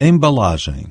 embalagem.